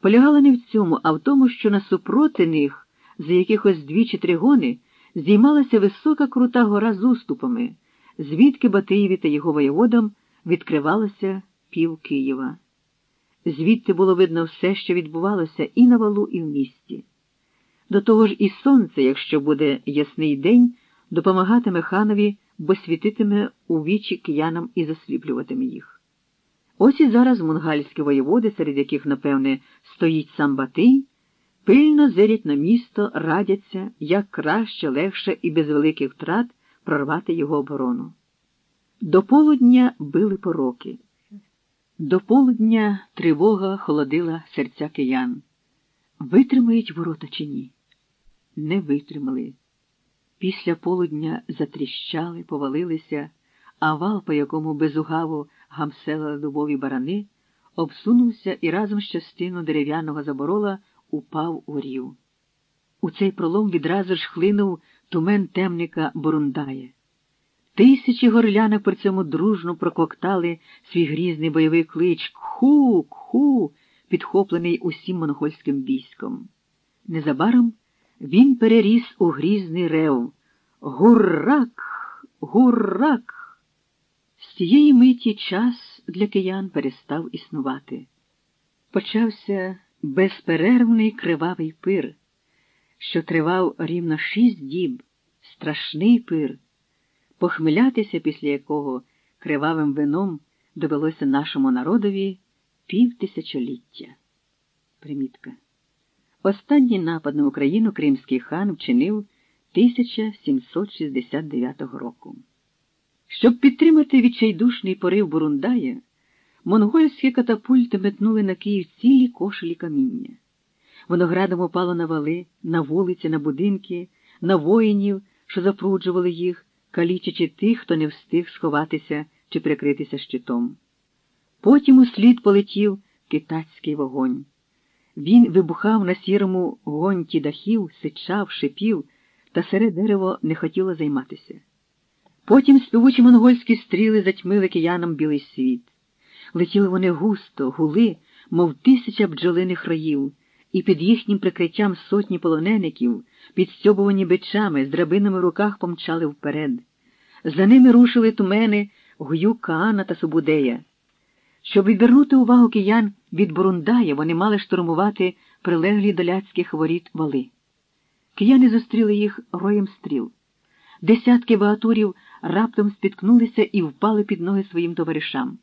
полягала не в цьому, а в тому, що насупроти них, за якихось дві чи три гони, здіймалася висока крута гора з уступами, звідки Батиєві та його воєводам відкривалося пів Києва. Звідти було видно все, що відбувалося і на валу, і в місті. До того ж і сонце, якщо буде ясний день, допомагатиме ханові, бо світитиме у вічі киянам і засліплюватиме їх. Ось і зараз мунгальські воєводи, серед яких, напевне, стоїть сам Батий, пильно зирять на місто, радяться, як краще, легше і без великих втрат прорвати його оборону. До полудня били пороки. До полудня тривога холодила серця киян. Витримають ворота чи ні? Не витримали. Після полудня затріщали, повалилися, а вал, по якому безугаво гамсела дубові барани, обсунувся і разом з частину дерев'яного заборола упав у рів. У цей пролом відразу ж хлинув тумен темника Бурундая. Тисячі горлянок при цьому дружно прококтали свій грізний бойовий клич Кху, кху, підхоплений усім монгольським військом. Незабаром він переріс у грізний рев Гуррак! Гуррак! З цієї миті час для киян перестав існувати. Почався безперервний кривавий пир, що тривав рівно шість діб, страшний пир похмилятися після якого кривавим вином довелося нашому народові півтисячоліття. Примітка. Останній напад на Україну кримський хан вчинив 1769 року. Щоб підтримати відчайдушний порив Бурундая, монгольські катапульти метнули на Київ цілі кошелі каміння. Воно упало на вали, на вулиці, на будинки, на воїнів, що запруджували їх, калічачи тих, хто не встиг сховатися чи прикритися щитом. Потім услід полетів китайський вогонь. Він вибухав на сірому гонті дахів, сичав, шипів, та серед дерево не хотіло займатися. Потім співучі монгольські стріли затьмили киянам білий світ. Летіли вони густо, гули, мов тисяча бджолиних роїв, і під їхнім прикриттям сотні полонеників, підстьобувані бичами, з драбинами в руках помчали вперед. За ними рушили тумени Гуюк Каана та Субудея. Щоб відвернути увагу киян від Бурундая, вони мали штурмувати прилеглі до ляцьких воріт вали. Кияни зустріли їх роєм стріл. Десятки багатурів раптом спіткнулися і впали під ноги своїм товаришам.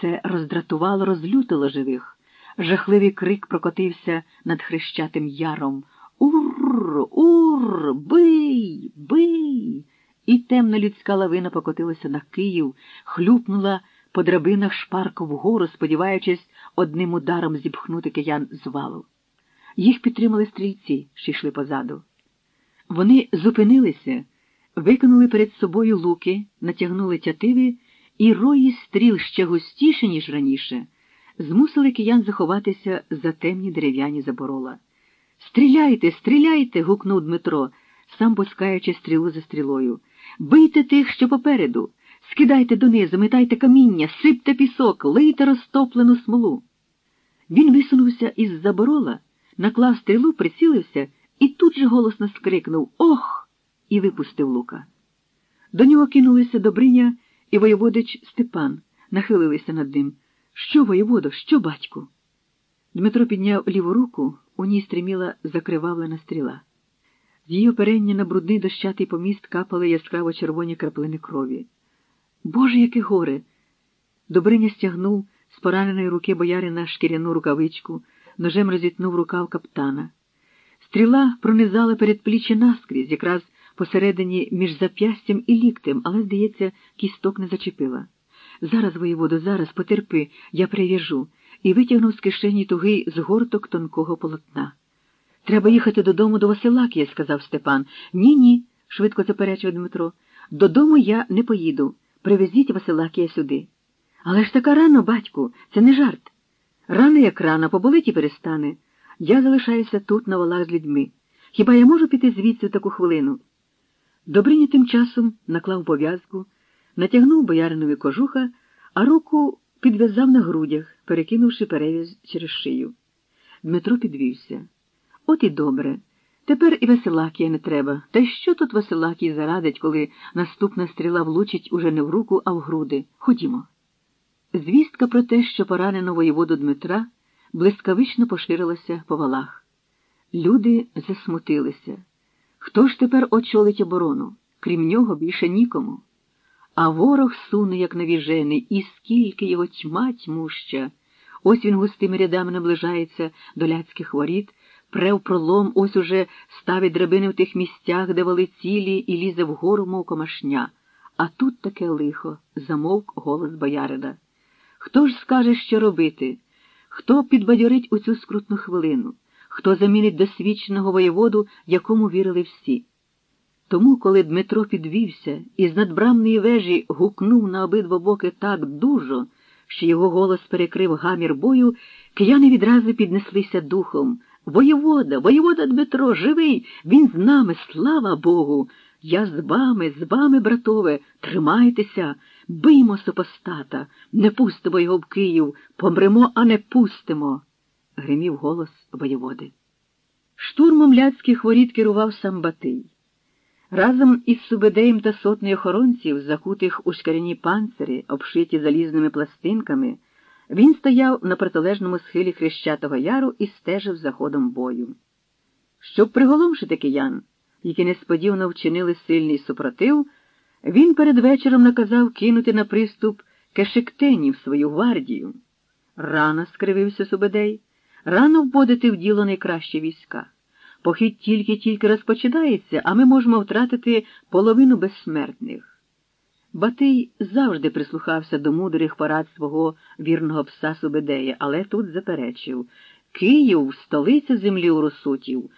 Це роздратувало, розлютило живих. Жахливий крик прокотився над хрещатим яром. Ур, ур, бий, бий. І темна людська лавина покотилася на Київ, хлюпнула по драбинах шпарку вгору, сподіваючись одним ударом зіпхнути киян з валу. Їх підтримали стрільці, що йшли позаду. Вони зупинилися, викинули перед собою луки, натягнули тятиви, і рої стріл ще густіше, ніж раніше, змусили киян заховатися за темні дерев'яні заборола. Стріляйте, стріляйте. гукнув Дмитро, сам пускаючи стрілу за стрілою. Бийте тих, що попереду, скидайте донизу, метайте каміння, сипте пісок, лийте розтоплену смолу. Він висунувся із заборола, наклав стрілу, прицілився і тут же голосно скрикнув Ох! І випустив лука. До нього кинулися Добриня і воєводич Степан, нахилилися над ним. Що, воєводо, що, батьку? Дмитро підняв ліву руку, у ній стриміла закривавлена стріла. З її оперення на брудний дощатий поміст капали яскраво червоні краплини крові. Боже, яке горе! Добриня стягнув з пораненої руки боярина шкіряну рукавичку, ножем розітнув рукав каптана. Стріла пронизала передпліччя наскрізь, якраз посередині між зап'ястям і ліктем, але, здається, кісток не зачепила. Зараз, воєводу, зараз потерпи, я прив'яжу, і витягнув з кишені тугий згорток тонкого полотна. Треба їхати додому до Василакія, сказав Степан. Ні, ні, швидко заперечив Дмитро. Додому я не поїду. Привезіть Василакія сюди. Але ж така рано, батьку, це не жарт. Рано, як рано, поболить і перестане. Я залишаюся тут на валах з людьми. Хіба я можу піти звідси в таку хвилину? Добриня тим часом наклав пов'язку, натягнув бояринові кожуха, а руку підв'язав на грудях, перекинувши перев'яз через шию. Дмитро підвівся. От і добре. Тепер і Василакія не треба. Та що тут Василакій зарадить, коли наступна стріла влучить уже не в руку, а в груди? Ходімо. Звістка про те, що поранено воєводу Дмитра, блискавично поширилася по валах. Люди засмутилися. Хто ж тепер очолить оборону? Крім нього більше нікому. А ворог суне, як навіжений, і скільки його тьма тьмуща. Ось він густими рядами наближається до ляцьких воріт, пре в пролом, ось уже ставить драбини в тих місцях, де вали цілі, і лізе вгору, мов комашня. А тут таке лихо, замовк голос боярида. Хто ж скаже, що робити? Хто підбадьорить у цю скрутну хвилину? Хто замінить досвідченого воєводу, якому вірили всі? Тому, коли Дмитро підвівся і з надбрамної вежі гукнув на обидва боки так дужо, що його голос перекрив гамір бою, кияни відразу піднеслися духом. Воєвода, воєвода Дмитро, живий, він з нами, слава Богу. Я з вами, з вами, братове, тримайтеся, биймо супостата, не пустимо його в Київ, помремо, а не пустимо. Гримів голос воєводи. Штурмом ляцьких воріт керував сам Батий. Разом із Субедеєм та сотнею охоронців, закутих у шкіряні панцири, обшиті залізними пластинками, він стояв на протилежному схилі Хрещатого Яру і стежив за ходом бою. Щоб приголомшити киян, які несподівано вчинили сильний супротив, він перед вечором наказав кинути на приступ кешектенів свою гвардію. Рано скривився Субедей, рано вводити в діло найкращі війська. Похід тільки-тільки розпочинається, а ми можемо втратити половину безсмертних. Батий завжди прислухався до мудрих порад свого вірного пса Субедея, але тут заперечив Київ, столиця землі у Росутів,